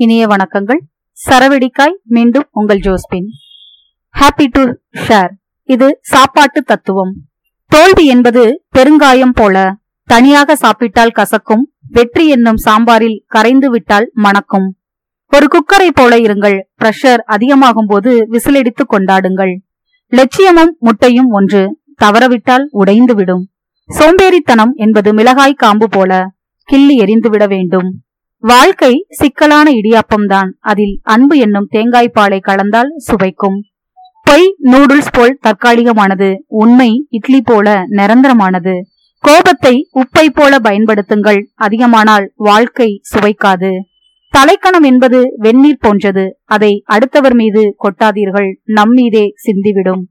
இனிய வணக்கங்கள். சரவெடிக்காய் மீண்டும் உங்கள் ஜோஸ்பின். ஹாப்பி டு ஷேர் இது சாப்பாட்டு தத்துவம். தோல்வி என்பது பெருங்காயம் போல தனியாக சாப்பிட்டால் கசக்கும் வெற்றி என்னும் சாம்பாரில் கரைந்து விட்டால் மணக்கும். ஒரு குக்கரை போல இருங்கள். பிரஷர் அதிகமாகும் போது விசிலடித்து கொண்டாடுங்கள். லட்சியமும் முட்டையும் ஒன்று தவறவிட்டால் உடைந்து விடும் சோம்பேறித்தனம் என்பது மிளகாய் காம்பு போல கிள்ளி எரிந்துவிட வேண்டும். வாழ்க்கை சிக்கலான இடியாப்பம்தான். அதில் அன்பு என்னும் தேங்காய் பாலை கலந்தால் சுவைக்கும். பொய் நூடுல்ஸ் போல் தற்காலிகமானது உண்மை இட்லி போல நிரந்தரமானது. கோபத்தை உப்பை போல பயன்படுத்துங்கள் அதிகமானால் வாழ்க்கை சுவைக்காது. தலைக்கணம் என்பது வெந்நீர் போன்றது அதை அடுத்தவர் மீது கொட்டாதீர்கள் நம் மீதே சிந்திவிடும்.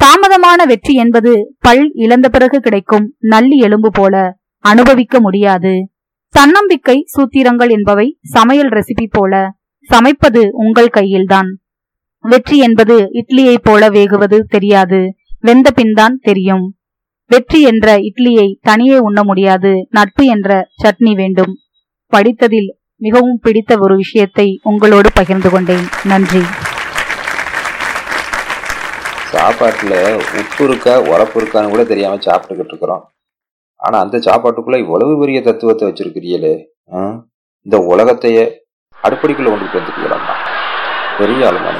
தாமதமான வெற்றி என்பது பல் இழந்த பிறகு கிடைக்கும் நல்லி எலும்பு போல அனுபவிக்க முடியாது. தன்னம்பிக்கை சூத்திரங்கள் என்பவை சமையல் ரெசிபி போல சமைப்பது உங்கள் கையில்தான். வெற்றி என்பது இட்லியை போல வேகுவது தெரியாது. வெந்த பின்தான் தெரியும். வெற்றி என்ற இட்லியை தனியே உண்ண முடியாது. நட்பு என்ற சட்னி வேண்டும். படித்ததில் மிகவும் பிடித்த ஒரு விஷயத்தை உங்களோடு பகிர்ந்து கொண்டேன். நன்றி. சாப்பாட்டில் உப்பு இருக்கா உரப்பு இருக்கான்னு கூட தெரியாமல் சாப்பிட்டுக்கிட்டு இருக்கிறோம். ஆனால் அந்த சாப்பாட்டுக்குள்ளே இவ்வளவு பெரிய தத்துவத்தை வச்சிருக்கிறீங்களே இந்த உலகத்தையே அடுப்படிக்குள்ள கொண்டு வந்துட்டீங்களாம்மா பெரிய ஆளுமா